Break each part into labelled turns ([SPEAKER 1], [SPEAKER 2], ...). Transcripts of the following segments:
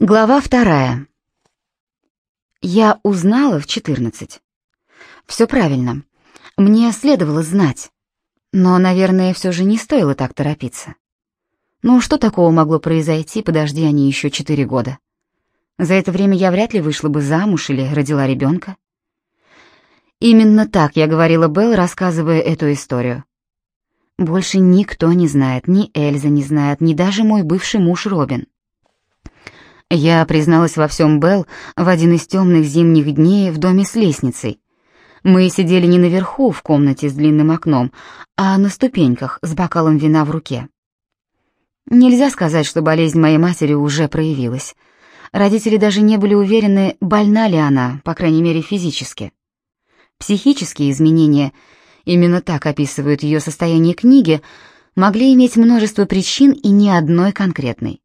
[SPEAKER 1] Глава вторая. Я узнала в 14. Все правильно. Мне следовало знать. Но, наверное, все же не стоило так торопиться. Ну, что такого могло произойти, подожди они еще четыре года? За это время я вряд ли вышла бы замуж или родила ребенка. Именно так я говорила Белл, рассказывая эту историю. Больше никто не знает, ни Эльза не знает, ни даже мой бывший муж Робин. Я призналась во всем Белл в один из темных зимних дней в доме с лестницей. Мы сидели не наверху в комнате с длинным окном, а на ступеньках с бокалом вина в руке. Нельзя сказать, что болезнь моей матери уже проявилась. Родители даже не были уверены, больна ли она, по крайней мере физически. Психические изменения, именно так описывают ее состояние книги, могли иметь множество причин и ни одной конкретной.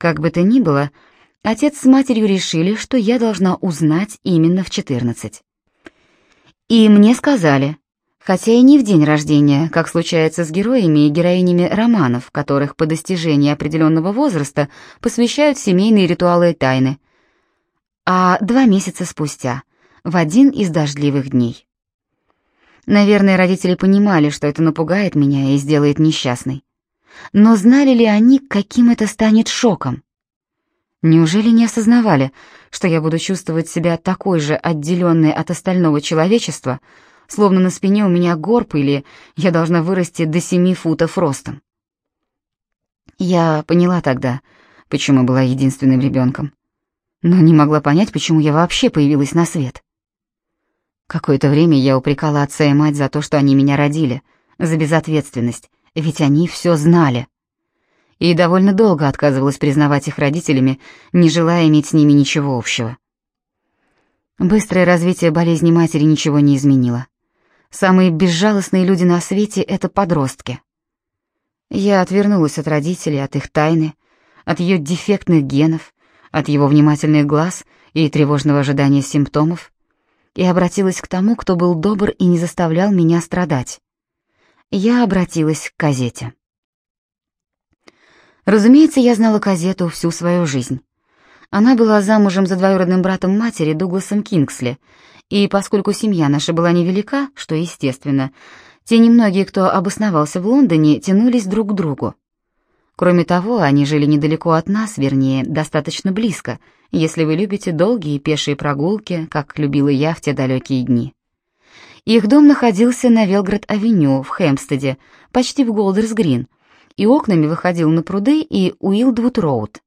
[SPEAKER 1] Как бы то ни было, отец с матерью решили, что я должна узнать именно в 14. И мне сказали, хотя и не в день рождения, как случается с героями и героинями романов, которых по достижении определенного возраста посвящают семейные ритуалы и тайны, а два месяца спустя, в один из дождливых дней. Наверное, родители понимали, что это напугает меня и сделает несчастной. Но знали ли они, каким это станет шоком? Неужели не осознавали, что я буду чувствовать себя такой же отделенной от остального человечества, словно на спине у меня горб или я должна вырасти до семи футов ростом? Я поняла тогда, почему была единственным ребенком, но не могла понять, почему я вообще появилась на свет. Какое-то время я упрекала отца и мать за то, что они меня родили, за безответственность, ведь они все знали. И довольно долго отказывалась признавать их родителями, не желая иметь с ними ничего общего. Быстрое развитие болезни матери ничего не изменило. Самые безжалостные люди на свете — это подростки. Я отвернулась от родителей, от их тайны, от ее дефектных генов, от его внимательных глаз и тревожного ожидания симптомов, и обратилась к тому, кто был добр и не заставлял меня страдать я обратилась к газете. Разумеется, я знала газету всю свою жизнь. Она была замужем за двоюродным братом матери Дугласом Кингсли, и поскольку семья наша была невелика, что естественно, те немногие, кто обосновался в Лондоне, тянулись друг к другу. Кроме того, они жили недалеко от нас, вернее, достаточно близко, если вы любите долгие пешие прогулки, как любила я в те далекие дни. Их дом находился на Велград-авеню в Хэмпстеде, почти в Голдерс-Грин, и окнами выходил на пруды и Уилдвуд-роуд.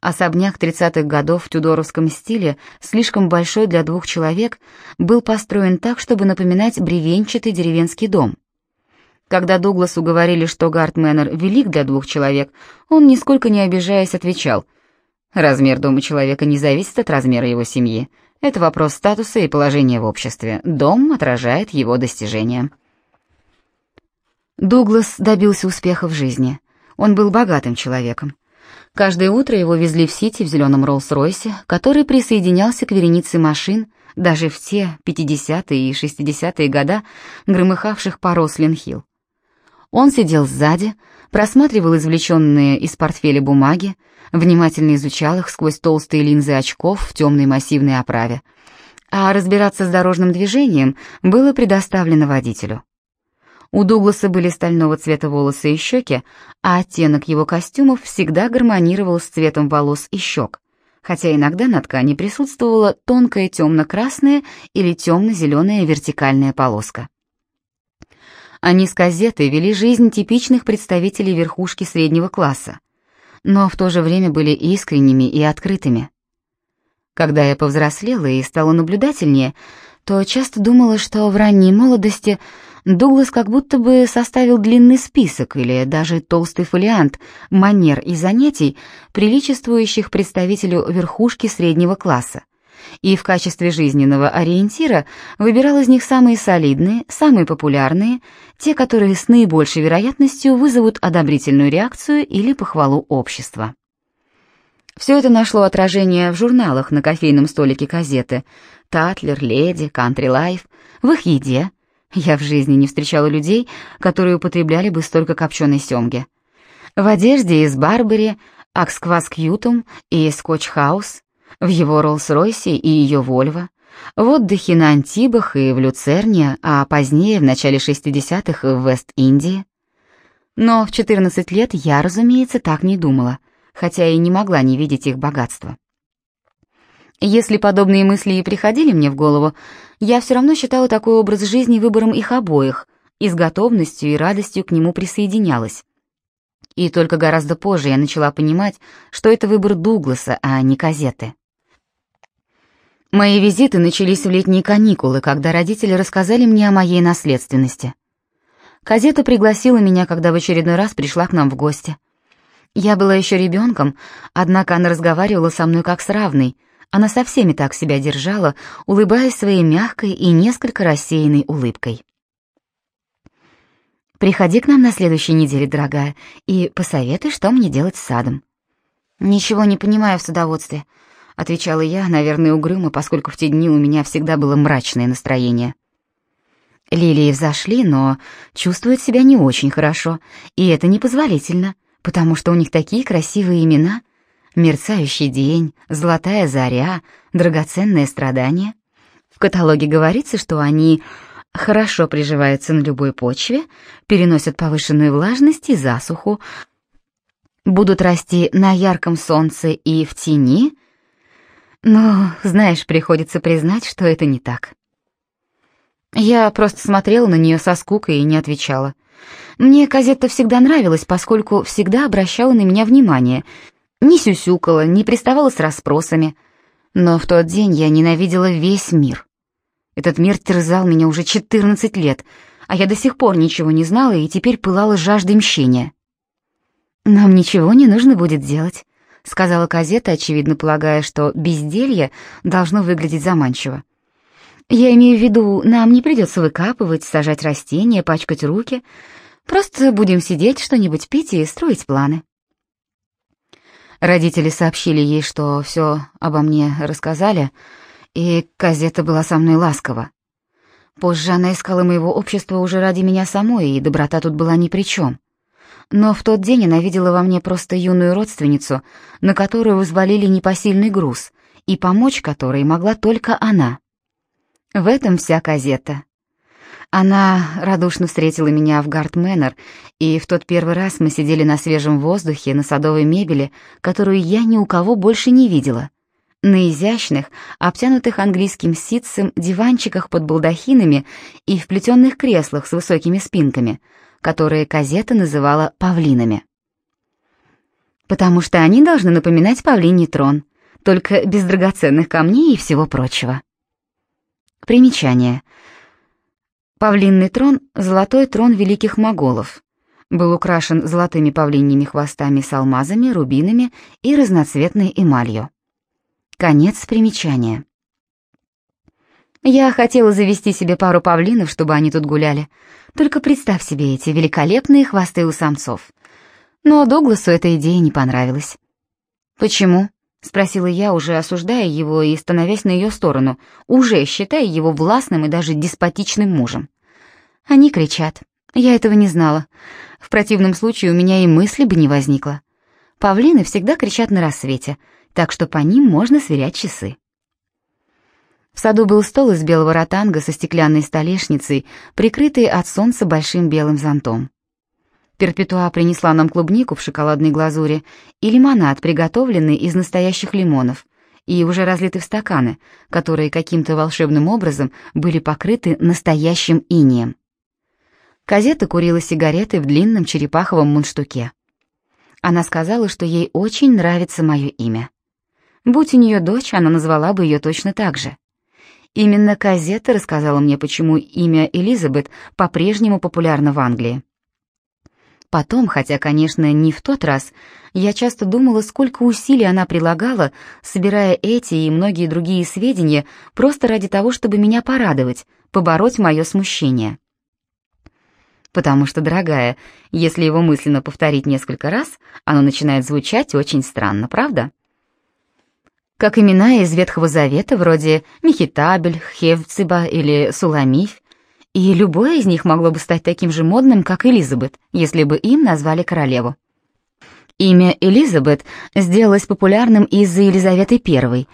[SPEAKER 1] Особняк 30-х годов в тюдоровском стиле, слишком большой для двух человек, был построен так, чтобы напоминать бревенчатый деревенский дом. Когда Дугласу говорили, что Гарт Мэннер велик для двух человек, он, нисколько не обижаясь, отвечал, «Размер дома человека не зависит от размера его семьи. Это вопрос статуса и положения в обществе. Дом отражает его достижения. Дуглас добился успеха в жизни. Он был богатым человеком. Каждое утро его везли в Сити в зеленом Роллс-Ройсе, который присоединялся к веренице машин, даже в те 50-е и 60-е года, громыхавших по Рослин-Хилл. Он сидел сзади, просматривал извлеченные из портфеля бумаги, внимательно изучал их сквозь толстые линзы очков в темной массивной оправе. А разбираться с дорожным движением было предоставлено водителю. У Дугласа были стального цвета волосы и щеки, а оттенок его костюмов всегда гармонировал с цветом волос и щек, хотя иногда на ткани присутствовала тонкая темно-красная или темно-зеленая вертикальная полоска. Они с газетой вели жизнь типичных представителей верхушки среднего класса, но в то же время были искренними и открытыми. Когда я повзрослела и стала наблюдательнее, то часто думала, что в ранней молодости Дуглас как будто бы составил длинный список или даже толстый фолиант манер и занятий, приличествующих представителю верхушки среднего класса, и в качестве жизненного ориентира выбирал из них самые солидные, самые популярные, те, которые с наибольшей вероятностью вызовут одобрительную реакцию или похвалу общества. Все это нашло отражение в журналах на кофейном столике газеты «Татлер», «Леди», «Кантри Лайф», в их еде. Я в жизни не встречала людей, которые употребляли бы столько копченой семги. В одежде из Барбери, Акваскьютум и Скотч-хаус, в его Роллс-Ройсе и ее Вольво, в отдыхе на Антибах и в Люцерне, а позднее, в начале 60-х, в Вест-Индии. Но в 14 лет я, разумеется, так не думала, хотя и не могла не видеть их богатства. Если подобные мысли и приходили мне в голову, я все равно считала такой образ жизни выбором их обоих и с готовностью и радостью к нему присоединялась. И только гораздо позже я начала понимать, что это выбор Дугласа, а не Казеты. Мои визиты начались в летние каникулы, когда родители рассказали мне о моей наследственности. Казета пригласила меня, когда в очередной раз пришла к нам в гости. Я была еще ребенком, однако она разговаривала со мной как с равной. Она со всеми так себя держала, улыбаясь своей мягкой и несколько рассеянной улыбкой. «Приходи к нам на следующей неделе, дорогая, и посоветуй, что мне делать с садом». «Ничего не понимаю в садоводстве», — отвечала я, наверное, угрюмо, поскольку в те дни у меня всегда было мрачное настроение. Лилии взошли, но чувствуют себя не очень хорошо, и это непозволительно, потому что у них такие красивые имена — «Мерцающий день», «Золотая заря», «Драгоценное страдание». В каталоге говорится, что они хорошо приживаются на любой почве, переносят повышенную влажность и засуху, будут расти на ярком солнце и в тени, но, знаешь, приходится признать, что это не так. Я просто смотрела на нее со скукой и не отвечала. Мне Казетта всегда нравилась, поскольку всегда обращала на меня внимание, не сюсюкала, не приставала с расспросами. Но в тот день я ненавидела весь мир. Этот мир терзал меня уже 14 лет, а я до сих пор ничего не знала и теперь пылала жаждой мщения. «Нам ничего не нужно будет делать», — сказала Казета, очевидно полагая, что безделье должно выглядеть заманчиво. «Я имею в виду, нам не придется выкапывать, сажать растения, пачкать руки. Просто будем сидеть, что-нибудь пить и строить планы». Родители сообщили ей, что все обо мне рассказали, и Казета была со мной ласкова. Позже она искала моего общества уже ради меня самой, и доброта тут была ни при чем. Но в тот день она видела во мне просто юную родственницу, на которую взвалили непосильный груз, и помочь которой могла только она. В этом вся казета. Она радушно встретила меня в Гартменнер, и в тот первый раз мы сидели на свежем воздухе, на садовой мебели, которую я ни у кого больше не видела. На изящных, обтянутых английским ситцем диванчиках под балдахинами и в плетенных креслах с высокими спинками — которые Казета называла павлинами. Потому что они должны напоминать павлиний трон, только без драгоценных камней и всего прочего. Примечание. Павлинный трон — золотой трон великих моголов. Был украшен золотыми павлиньими хвостами с алмазами, рубинами и разноцветной эмалью. Конец примечания. Я хотела завести себе пару павлинов, чтобы они тут гуляли. Только представь себе эти великолепные хвосты у самцов. Но Дугласу эта идея не понравилась. «Почему?» — спросила я, уже осуждая его и становясь на ее сторону, уже считая его властным и даже деспотичным мужем. Они кричат. Я этого не знала. В противном случае у меня и мысли бы не возникло. Павлины всегда кричат на рассвете, так что по ним можно сверять часы. В саду был стол из белого ротанга со стеклянной столешницей, прикрытый от солнца большим белым зонтом. Перпетуа принесла нам клубнику в шоколадной глазури и лимонад, приготовленный из настоящих лимонов, и уже разлитый в стаканы, которые каким-то волшебным образом были покрыты настоящим инием. Казета курила сигареты в длинном черепаховом мундштуке. Она сказала, что ей очень нравится мое имя. Будь у нее дочь, она назвала бы ее точно так же. Именно Казетта рассказала мне, почему имя Элизабет по-прежнему популярно в Англии. Потом, хотя, конечно, не в тот раз, я часто думала, сколько усилий она прилагала, собирая эти и многие другие сведения просто ради того, чтобы меня порадовать, побороть мое смущение. Потому что, дорогая, если его мысленно повторить несколько раз, оно начинает звучать очень странно, правда? Как имена из Ветхого Завета, вроде Мехитабель, Хевциба или Суламиф, и любое из них могло бы стать таким же модным, как Элизабет, если бы им назвали королеву. Имя Элизабет сделалось популярным из-за Елизаветы I,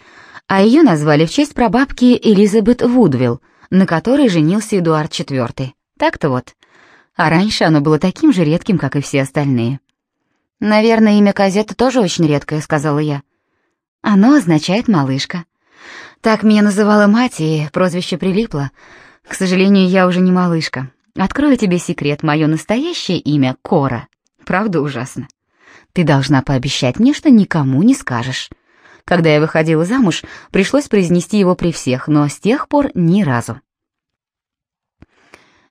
[SPEAKER 1] а ее назвали в честь прабабки Элизабет Вудвилл, на которой женился Эдуард IV. Так-то вот. А раньше оно было таким же редким, как и все остальные. «Наверное, имя Казета тоже очень редкое», — сказала я. «Оно означает «малышка». Так меня называла мать, и прозвище прилипло. К сожалению, я уже не малышка. Открою тебе секрет, мое настоящее имя — Кора. Правда ужасно. Ты должна пообещать мне, что никому не скажешь. Когда я выходила замуж, пришлось произнести его при всех, но с тех пор ни разу.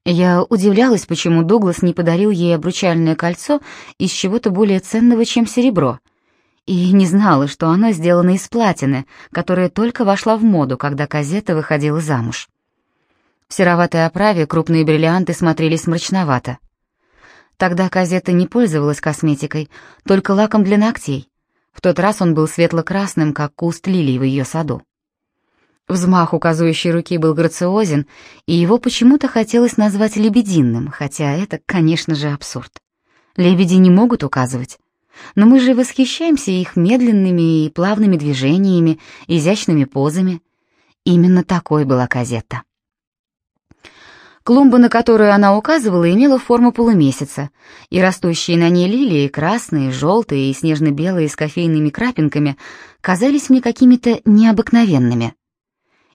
[SPEAKER 1] Я удивлялась, почему Дуглас не подарил ей обручальное кольцо из чего-то более ценного, чем серебро, и не знала, что оно сделано из платины, которая только вошла в моду, когда Казета выходила замуж. В сероватой оправе крупные бриллианты смотрелись мрачновато. Тогда Казета не пользовалась косметикой, только лаком для ногтей. В тот раз он был светло-красным, как куст лилий в ее саду. Взмах указывающей руки был грациозен, и его почему-то хотелось назвать лебединым, хотя это, конечно же, абсурд. Лебеди не могут указывать. Но мы же восхищаемся их медленными и плавными движениями, изящными позами. Именно такой была Казетта. Клумба, на которую она указывала, имела форму полумесяца, и растущие на ней лилии, красные, желтые и снежно-белые с кофейными крапинками, казались мне какими-то необыкновенными.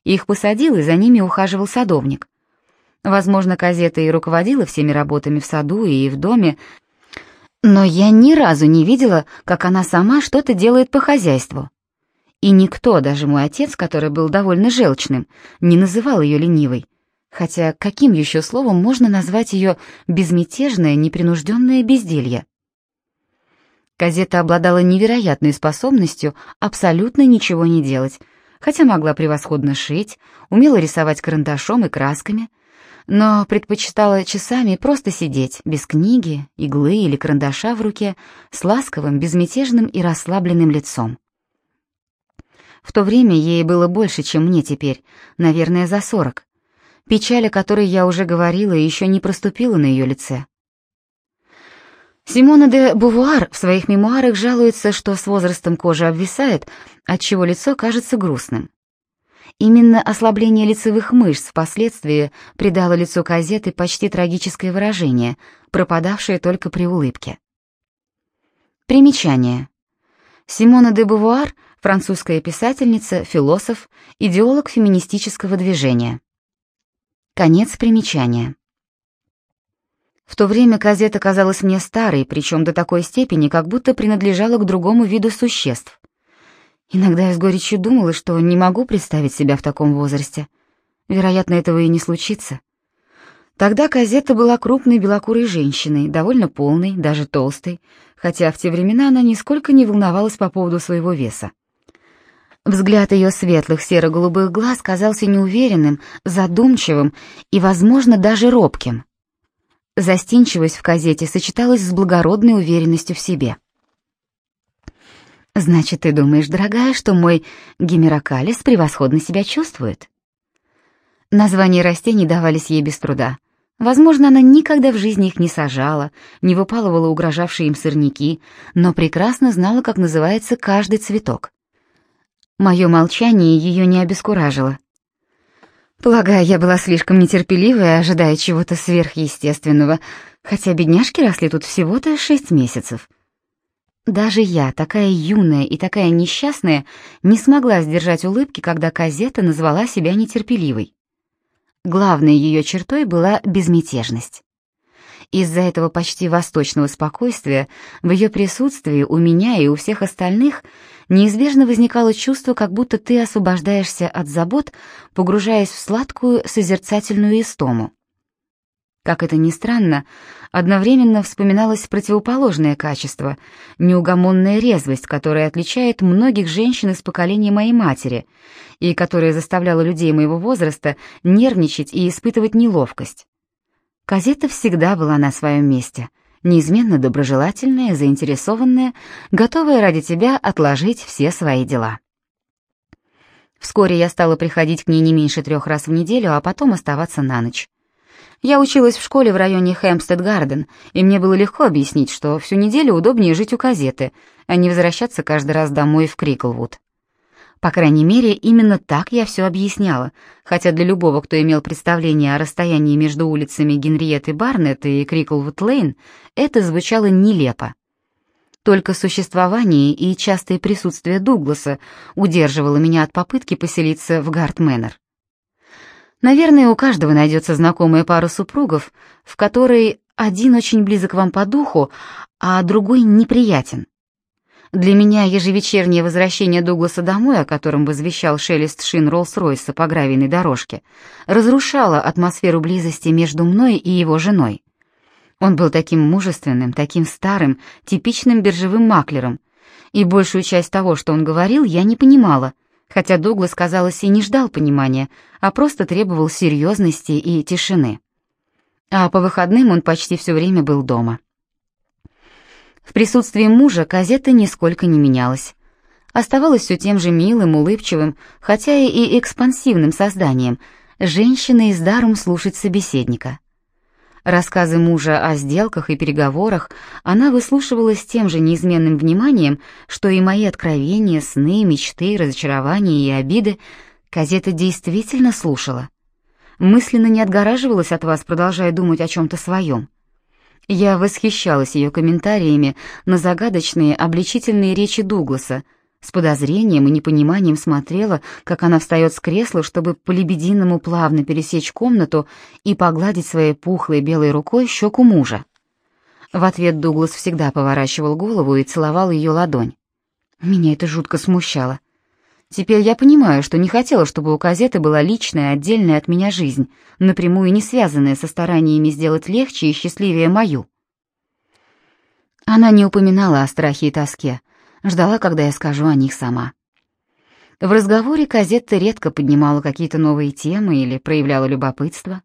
[SPEAKER 1] Их посадил, и за ними ухаживал садовник. Возможно, Казета и руководила всеми работами в саду и в доме, но я ни разу не видела, как она сама что-то делает по хозяйству. И никто, даже мой отец, который был довольно желчным, не называл ее ленивой. Хотя каким еще словом можно назвать ее безмятежное, непринужденное безделье? Казета обладала невероятной способностью абсолютно ничего не делать, хотя могла превосходно шить, умела рисовать карандашом и красками, но предпочитала часами просто сидеть, без книги, иглы или карандаша в руке, с ласковым, безмятежным и расслабленным лицом. В то время ей было больше, чем мне теперь, наверное, за сорок. Печаль, о которой я уже говорила, еще не проступила на ее лице. Симона де Бувуар в своих мемуарах жалуется, что с возрастом кожа обвисает, отчего лицо кажется грустным. Именно ослабление лицевых мышц впоследствии придало лицу Казеты почти трагическое выражение, пропадавшее только при улыбке. Примечание. Симона де Бувуар — французская писательница, философ, идеолог феминистического движения. Конец примечания. В то время Казета казалась мне старой, причем до такой степени, как будто принадлежала к другому виду существ. Иногда я с горечью думала, что не могу представить себя в таком возрасте. Вероятно, этого и не случится. Тогда Казета была крупной белокурой женщиной, довольно полной, даже толстой, хотя в те времена она нисколько не волновалась по поводу своего веса. Взгляд ее светлых серо-голубых глаз казался неуверенным, задумчивым и, возможно, даже робким. Застенчивость в газете сочеталась с благородной уверенностью в себе. «Значит, ты думаешь, дорогая, что мой гемерокалис превосходно себя чувствует?» Названия растений давались ей без труда. Возможно, она никогда в жизни их не сажала, не выпалывала угрожавшие им сорняки, но прекрасно знала, как называется каждый цветок. Мое молчание ее не обескуражило. Полагаю, я была слишком нетерпеливая, ожидая чего-то сверхъестественного, хотя бедняжки росли тут всего-то шесть месяцев. Даже я, такая юная и такая несчастная, не смогла сдержать улыбки, когда Казета назвала себя нетерпеливой. Главной ее чертой была безмятежность. Из-за этого почти восточного спокойствия в ее присутствии у меня и у всех остальных неизбежно возникало чувство, как будто ты освобождаешься от забот, погружаясь в сладкую созерцательную истому. Как это ни странно, одновременно вспоминалось противоположное качество — неугомонная резвость, которая отличает многих женщин из поколения моей матери и которая заставляла людей моего возраста нервничать и испытывать неловкость. Казета всегда была на своем месте, неизменно доброжелательная, заинтересованная, готовая ради тебя отложить все свои дела. Вскоре я стала приходить к ней не меньше трех раз в неделю, а потом оставаться на ночь. Я училась в школе в районе Хэмпстед-Гарден, и мне было легко объяснить, что всю неделю удобнее жить у газеты, а не возвращаться каждый раз домой в Криклвуд. По крайней мере, именно так я все объясняла, хотя для любого, кто имел представление о расстоянии между улицами Генриетты Барнетт и Криклвуд-Лейн, это звучало нелепо. Только существование и частое присутствие Дугласа удерживало меня от попытки поселиться в Гарт-Мэннер. Наверное, у каждого найдется знакомая пара супругов, в которой один очень близок вам по духу, а другой неприятен. Для меня ежевечернее возвращение Дугласа домой, о котором возвещал шелест шин Роллс-Ройса по гравийной дорожке, разрушало атмосферу близости между мной и его женой. Он был таким мужественным, таким старым, типичным биржевым маклером, и большую часть того, что он говорил, я не понимала, хотя Дуглас, казалось, и не ждал понимания, а просто требовал серьезности и тишины. А по выходным он почти все время был дома. В присутствии мужа Казета нисколько не менялась. Оставалась все тем же милым, улыбчивым, хотя и экспансивным созданием, женщиной с даром слушать собеседника. Рассказы мужа о сделках и переговорах она выслушивала с тем же неизменным вниманием, что и мои откровения, сны, мечты, разочарования и обиды Казета действительно слушала. Мысленно не отгораживалась от вас, продолжая думать о чем-то своем. Я восхищалась ее комментариями на загадочные обличительные речи Дугласа, с подозрением и непониманием смотрела, как она встает с кресла, чтобы по-лебединому плавно пересечь комнату и погладить своей пухлой белой рукой щеку мужа. В ответ Дуглас всегда поворачивал голову и целовал ее ладонь. Меня это жутко смущало. Теперь я понимаю, что не хотела, чтобы у Казеты была личная, отдельная от меня жизнь, напрямую не связанная со стараниями сделать легче и счастливее мою. Она не упоминала о страхе и тоске, ждала, когда я скажу о них сама. В разговоре Казетта редко поднимала какие-то новые темы или проявляла любопытство.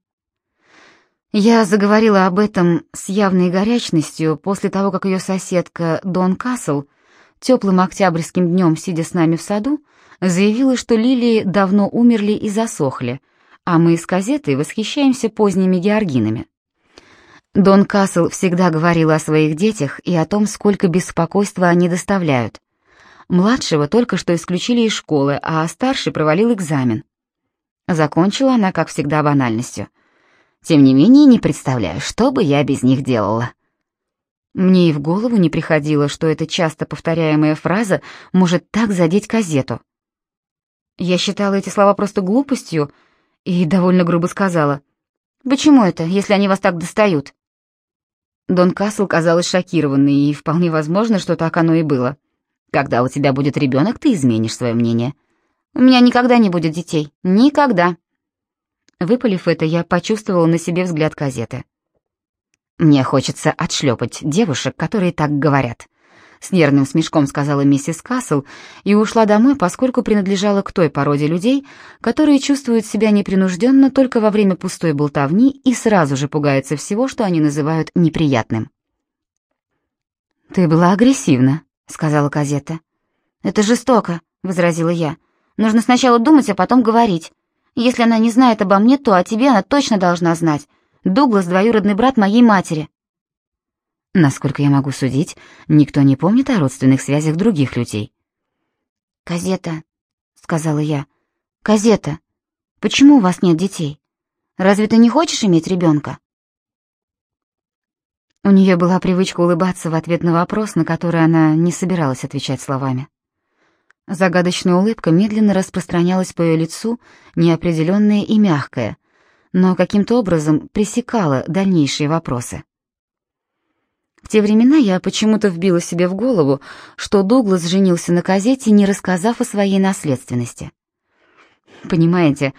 [SPEAKER 1] Я заговорила об этом с явной горячностью после того, как ее соседка Дон Касл теплым октябрьским днем, сидя с нами в саду, заявила, что лилии давно умерли и засохли, а мы с газетой восхищаемся поздними георгинами. Дон Касл всегда говорил о своих детях и о том, сколько беспокойства они доставляют. Младшего только что исключили из школы, а старший провалил экзамен. Закончила она, как всегда, банальностью. Тем не менее, не представляю, что бы я без них делала. Мне и в голову не приходило, что эта часто повторяемая фраза может так задеть газету. Я считала эти слова просто глупостью и довольно грубо сказала. «Почему это, если они вас так достают?» Дон Касл казалась шокированной, и вполне возможно, что так оно и было. «Когда у тебя будет ребенок, ты изменишь свое мнение». «У меня никогда не будет детей. Никогда». Выпалив это, я почувствовала на себе взгляд газеты. «Мне хочется отшлепать девушек, которые так говорят», с нервным смешком сказала миссис Касл и ушла домой, поскольку принадлежала к той породе людей, которые чувствуют себя непринужденно только во время пустой болтовни и сразу же пугаются всего, что они называют неприятным. «Ты была агрессивна», — сказала Казета. «Это жестоко», — возразила я. «Нужно сначала думать, а потом говорить. Если она не знает обо мне, то о тебе она точно должна знать. Дуглас — двоюродный брат моей матери». Насколько я могу судить, никто не помнит о родственных связях других людей. «Казета», — сказала я, — «Казета, почему у вас нет детей? Разве ты не хочешь иметь ребенка?» У нее была привычка улыбаться в ответ на вопрос, на который она не собиралась отвечать словами. Загадочная улыбка медленно распространялась по ее лицу, неопределенная и мягкая, но каким-то образом пресекала дальнейшие вопросы. В те времена я почему-то вбила себе в голову, что Дуглас женился на Казете, не рассказав о своей наследственности. Понимаете,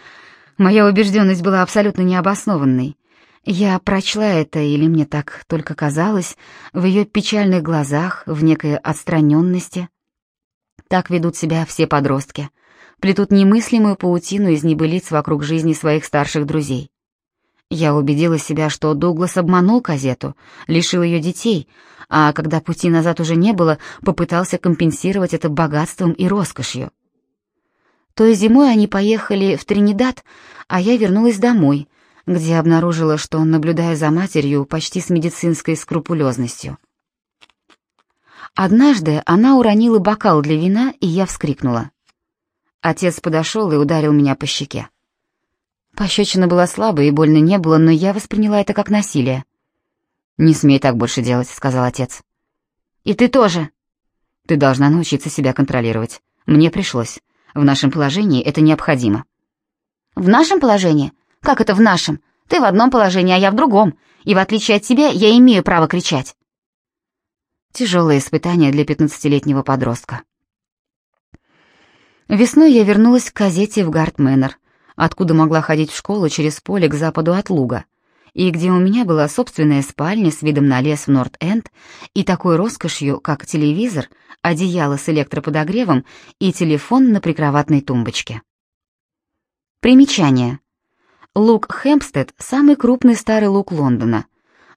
[SPEAKER 1] моя убежденность была абсолютно необоснованной. Я прочла это, или мне так только казалось, в ее печальных глазах, в некой отстраненности. Так ведут себя все подростки, плетут немыслимую паутину из небылиц вокруг жизни своих старших друзей. Я убедила себя, что Дуглас обманул Казету, лишил ее детей, а когда пути назад уже не было, попытался компенсировать это богатством и роскошью. Той зимой они поехали в Тринидад, а я вернулась домой, где обнаружила, что он наблюдаю за матерью почти с медицинской скрупулезностью. Однажды она уронила бокал для вина, и я вскрикнула. Отец подошел и ударил меня по щеке. Пощечина была слабой и больно не было, но я восприняла это как насилие. «Не смей так больше делать», — сказал отец. «И ты тоже». «Ты должна научиться себя контролировать. Мне пришлось. В нашем положении это необходимо».
[SPEAKER 2] «В нашем положении? Как это в нашем? Ты в одном положении, а я в другом. И в отличие от тебя, я имею право кричать».
[SPEAKER 1] Тяжелое испытание для пятнадцатилетнего подростка. Весной я вернулась к газете в Гартменнер, откуда могла ходить в школу через поле к западу от луга, и где у меня была собственная спальня с видом на лес в Норт-Энд и такой роскошью, как телевизор, одеяло с электроподогревом и телефон на прикроватной тумбочке. Примечание. Луг Хэмпстед – самый крупный старый луг Лондона.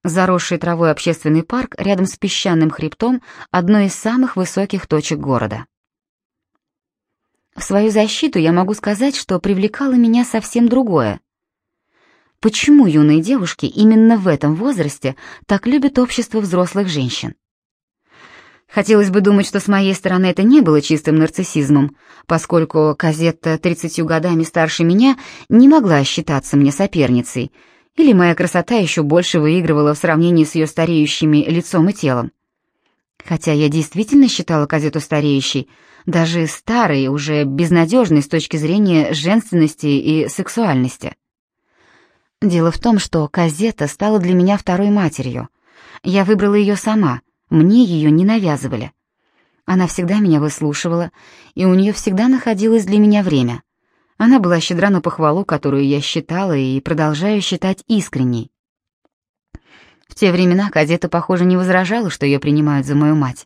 [SPEAKER 1] Заросший травой общественный парк рядом с песчаным хребтом – одной из самых высоких точек города. В свою защиту я могу сказать, что привлекало меня совсем другое. Почему юные девушки именно в этом возрасте так любят общество взрослых женщин? Хотелось бы думать, что с моей стороны это не было чистым нарциссизмом, поскольку Казетта, 30 годами старше меня, не могла считаться мне соперницей, или моя красота еще больше выигрывала в сравнении с ее стареющими лицом и телом. Хотя я действительно считала Казетту стареющей, даже старой, уже безнадежной с точки зрения женственности и сексуальности. Дело в том, что Казета стала для меня второй матерью. Я выбрала ее сама, мне ее не навязывали. Она всегда меня выслушивала, и у нее всегда находилось для меня время. Она была щедра на похвалу, которую я считала и продолжаю считать искренней. В те времена Казета, похоже, не возражала, что ее принимают за мою мать.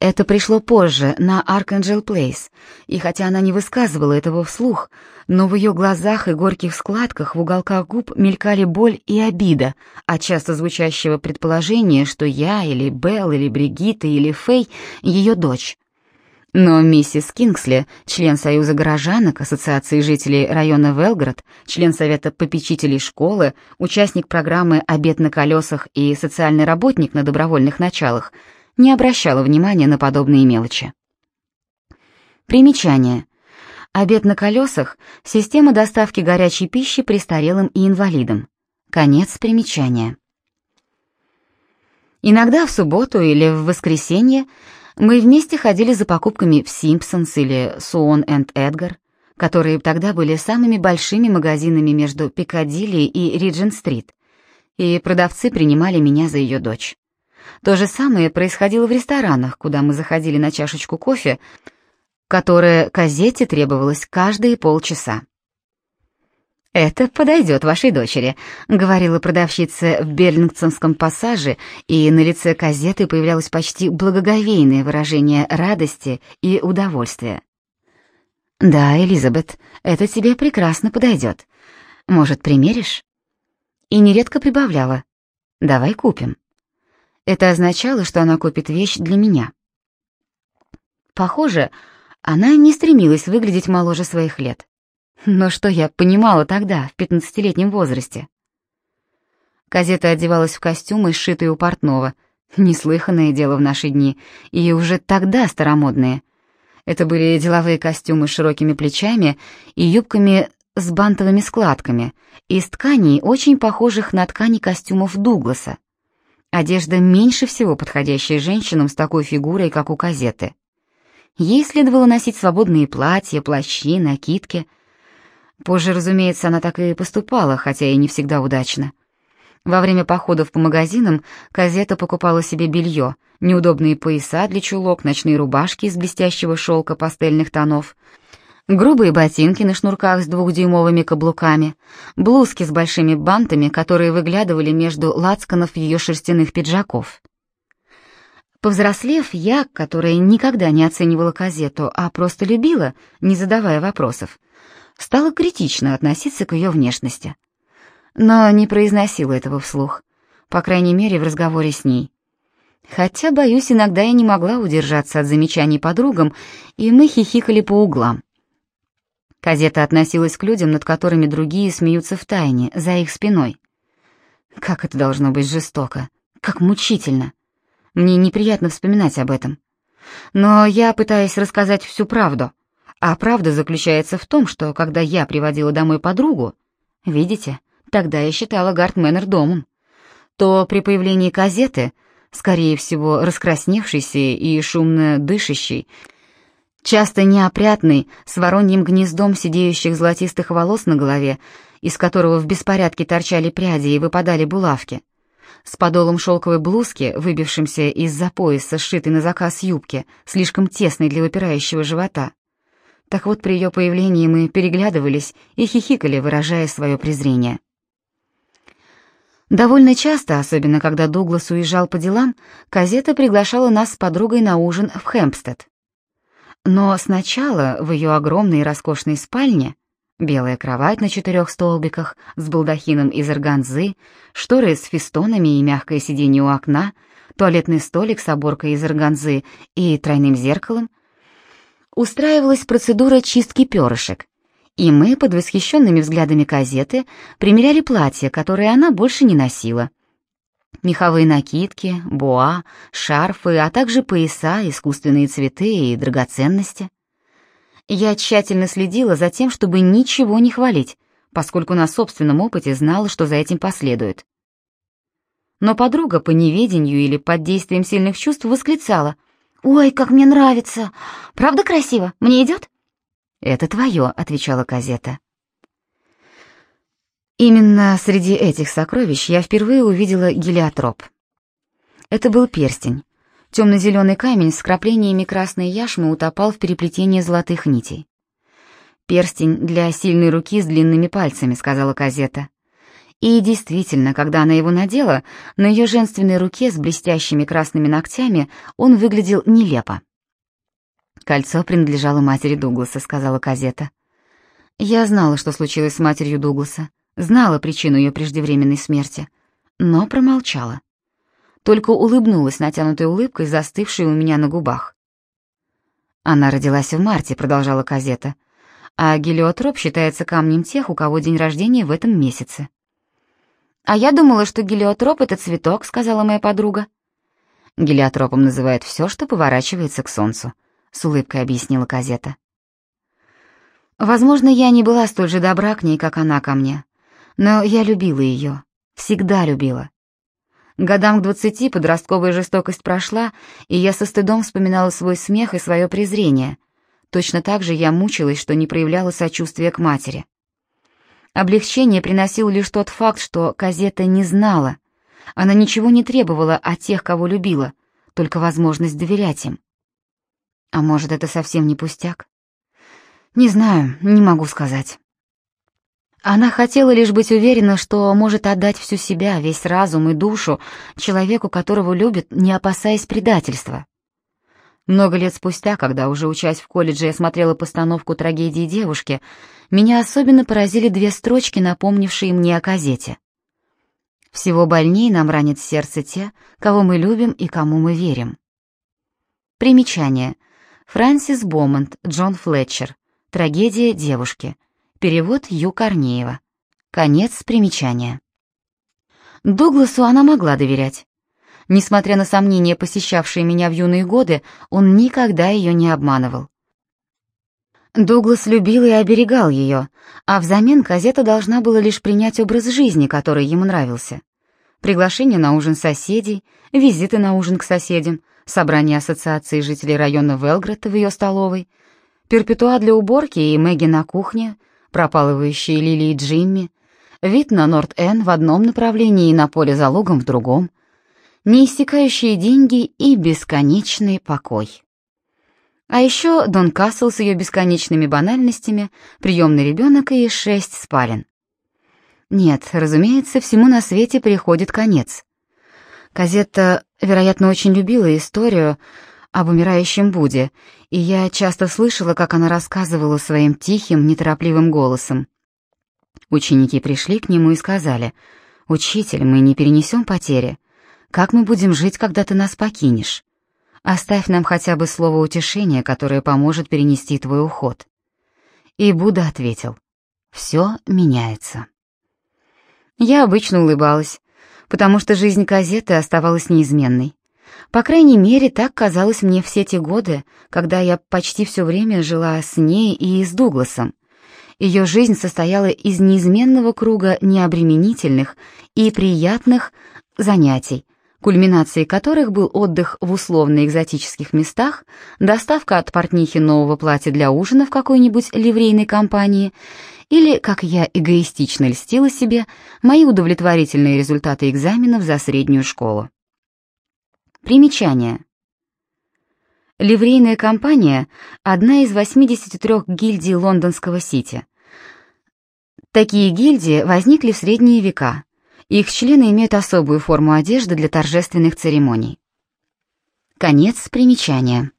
[SPEAKER 1] Это пришло позже, на Арканджел Плейс, и хотя она не высказывала этого вслух, но в ее глазах и горьких складках в уголках губ мелькали боль и обида от часто звучащего предположения, что я или Белл или Бригитта или Фэй — ее дочь. Но миссис Кингсли, член Союза горожанок, Ассоциации жителей района Велград, член Совета попечителей школы, участник программы «Обед на колесах» и социальный работник на добровольных началах — не обращала внимания на подобные мелочи. Примечание. Обед на колесах — система доставки горячей пищи престарелым и инвалидам. Конец примечания. Иногда в субботу или в воскресенье мы вместе ходили за покупками в Симпсонс или Суон энд Эдгар, которые тогда были самыми большими магазинами между Пикадилли и Риджент-стрит, и продавцы принимали меня за ее дочь. То же самое происходило в ресторанах, куда мы заходили на чашечку кофе, которое казете требовалось каждые полчаса. «Это подойдет вашей дочери», — говорила продавщица в Берлингтонском пассаже, и на лице казеты появлялось почти благоговейное выражение радости и удовольствия. «Да, Элизабет, это тебе прекрасно подойдет. Может, примеришь?» И нередко прибавляла. «Давай купим». Это означало, что она купит вещь для меня. Похоже, она не стремилась выглядеть моложе своих лет. Но что я понимала тогда, в пятнадцатилетнем возрасте? Казета одевалась в костюмы, сшитые у портного. Неслыханное дело в наши дни, и уже тогда старомодные. Это были деловые костюмы с широкими плечами и юбками с бантовыми складками, из тканей, очень похожих на ткани костюмов Дугласа. Одежда меньше всего подходящая женщинам с такой фигурой, как у Казеты. Ей следовало носить свободные платья, плащи, накидки. Позже, разумеется, она так и поступала, хотя и не всегда удачно. Во время походов по магазинам Казета покупала себе белье, неудобные пояса для чулок, ночные рубашки из блестящего шелка пастельных тонов — грубые ботинки на шнурках с двухдюймовыми каблуками, блузки с большими бантами, которые выглядывали между лацканов ее шерстяных пиджаков. Повзрослев, я, которая никогда не оценивала газету, а просто любила, не задавая вопросов, стала критично относиться к ее внешности. Но не произносила этого вслух, по крайней мере, в разговоре с ней. Хотя, боюсь, иногда я не могла удержаться от замечаний подругам, и мы хихикали по углам. Казета относилась к людям, над которыми другие смеются в тайне, за их спиной. Как это должно быть жестоко, как мучительно. Мне неприятно вспоминать об этом. Но я пытаюсь рассказать всю правду. А правда заключается в том, что когда я приводила домой подругу, видите, тогда я считала Гартменнер домом, то при появлении газеты, скорее всего, раскрасневшейся и шумно дышащей, часто неопрятный, с вороньим гнездом сидеющих золотистых волос на голове, из которого в беспорядке торчали пряди и выпадали булавки, с подолом шелковой блузки, выбившимся из-за пояса, сшитой на заказ юбки, слишком тесной для выпирающего живота. Так вот, при ее появлении мы переглядывались и хихикали, выражая свое презрение. Довольно часто, особенно когда Дуглас уезжал по делам, Казета приглашала нас с подругой на ужин в Хэмпстед. Но сначала в ее огромной и роскошной спальне белая кровать на четырех столбиках с балдахином из органзы, шторы с фестонами и мягкое сиденье у окна, туалетный столик с оборкой из органзы и тройным зеркалом, устраивалась процедура чистки перышек, и мы под восхищенными взглядами газеты примеряли платья, которые она больше не носила. Меховые накидки, боа, шарфы, а также пояса, искусственные цветы и драгоценности. Я тщательно следила за тем, чтобы ничего не хвалить, поскольку на собственном опыте знала, что за этим последует. Но подруга по неведению или под действием сильных чувств восклицала «Ой, как мне нравится! Правда красиво? Мне идет?» «Это твое», — отвечала Казета. Именно среди этих сокровищ я впервые увидела гелиотроп. Это был перстень. Темно-зеленый камень с краплениями красной яшмы утопал в переплетении золотых нитей. «Перстень для сильной руки с длинными пальцами», — сказала Казета. И действительно, когда она его надела, на ее женственной руке с блестящими красными ногтями он выглядел нелепо. «Кольцо принадлежало матери Дугласа», — сказала Казета. Я знала, что случилось с матерью Дугласа знала причину ее преждевременной смерти, но промолчала. Только улыбнулась натянутой улыбкой, застывшей у меня на губах. Она родилась в марте, продолжала Казета, а гелиотроп считается камнем тех, у кого день рождения в этом месяце. «А я думала, что гелиотроп — это цветок», — сказала моя подруга. «Гелиотропом называют все, что поворачивается к солнцу», — с улыбкой объяснила Казета. Возможно, я не была столь же добра к ней, как она ко мне. Но я любила ее, всегда любила. Годам к двадцати подростковая жестокость прошла, и я со стыдом вспоминала свой смех и свое презрение. Точно так же я мучилась, что не проявляла сочувствия к матери. Облегчение приносил лишь тот факт, что Казета не знала. Она ничего не требовала от тех, кого любила, только возможность доверять им. А может, это совсем не пустяк? Не знаю, не могу сказать. Она хотела лишь быть уверена, что может отдать всю себя, весь разум и душу человеку, которого любит, не опасаясь предательства. Много лет спустя, когда уже учась в колледже я смотрела постановку трагедии девушки, меня особенно поразили две строчки, напомнившие мне о газете. «Всего больнее нам ранит сердце те, кого мы любим и кому мы верим». Примечание. Фрэнсис Бомонд, Джон Флетчер. Трагедия девушки. Перевод Ю. Корнеева. Конец примечания. Дугласу она могла доверять. Несмотря на сомнения, посещавшие меня в юные годы, он никогда ее не обманывал. Дуглас любил и оберегал ее, а взамен газета должна была лишь принять образ жизни, который ему нравился. Приглашение на ужин соседей, визиты на ужин к соседям, собрание ассоциации жителей района Велград в ее столовой, перпетуа для уборки и Мэгги на кухне — пропалывающие лилии Джимми, вид на Норт-Эн в одном направлении и на поле за лугом в другом, неиссякающие деньги и бесконечный покой. А еще Дон Кассел с ее бесконечными банальностями, приемный ребенок и шесть спален. Нет, разумеется, всему на свете приходит конец. Казетта, вероятно, очень любила историю, об умирающем Буде, и я часто слышала, как она рассказывала своим тихим, неторопливым голосом. Ученики пришли к нему и сказали, «Учитель, мы не перенесем потери. Как мы будем жить, когда ты нас покинешь? Оставь нам хотя бы слово утешения, которое поможет перенести твой уход». И Будда ответил, «Все меняется». Я обычно улыбалась, потому что жизнь Казеты оставалась неизменной. По крайней мере, так казалось мне все те годы, когда я почти все время жила с ней и с Дугласом. Ее жизнь состояла из неизменного круга необременительных и приятных занятий, кульминацией которых был отдых в условно-экзотических местах, доставка от портнихи нового платья для ужина в какой-нибудь ливрейной компании или, как я эгоистично льстила себе, мои удовлетворительные результаты экзаменов за среднюю школу. Примечание. Ливрейная компания – одна из 83 гильдий лондонского Сити. Такие гильдии возникли в средние века. Их члены имеют особую форму одежды для торжественных церемоний. Конец примечания.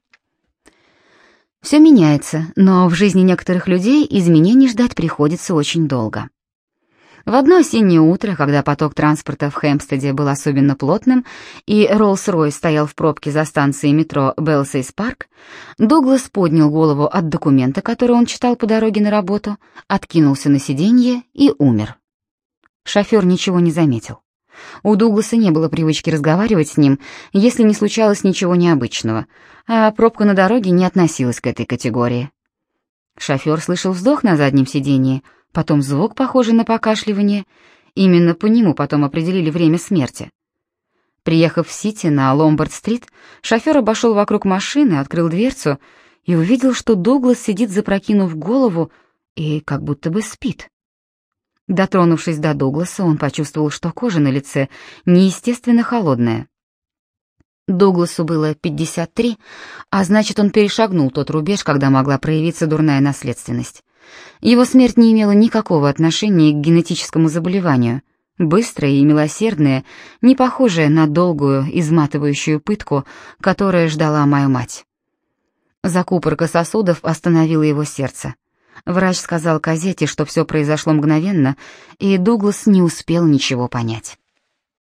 [SPEAKER 1] Все меняется, но в жизни некоторых людей изменений ждать приходится очень долго. В одно осеннее утро, когда поток транспорта в Хэмпстеде был особенно плотным и Роллс-Ройс стоял в пробке за станцией метро Белсейс Парк, Дуглас поднял голову от документа, который он читал по дороге на работу, откинулся на сиденье и умер. Шофер ничего не заметил. У Дугласа не было привычки разговаривать с ним, если не случалось ничего необычного, а пробка на дороге не относилась к этой категории. Шофер слышал вздох на заднем сиденье, потом звук, похожий на покашливание. Именно по нему потом определили время смерти. Приехав в Сити на Ломбард-стрит, шофер обошел вокруг машины, открыл дверцу и увидел, что Дуглас сидит, запрокинув голову, и как будто бы спит. Дотронувшись до Дугласа, он почувствовал, что кожа на лице неестественно холодная. Дугласу было 53, а значит, он перешагнул тот рубеж, когда могла проявиться дурная наследственность. Его смерть не имела никакого отношения к генетическому заболеванию. Быстрая и милосердная, не похожая на долгую, изматывающую пытку, которая ждала мою мать. Закупорка сосудов остановила его сердце. Врач сказал Казете, что все произошло мгновенно, и Дуглас не успел ничего понять.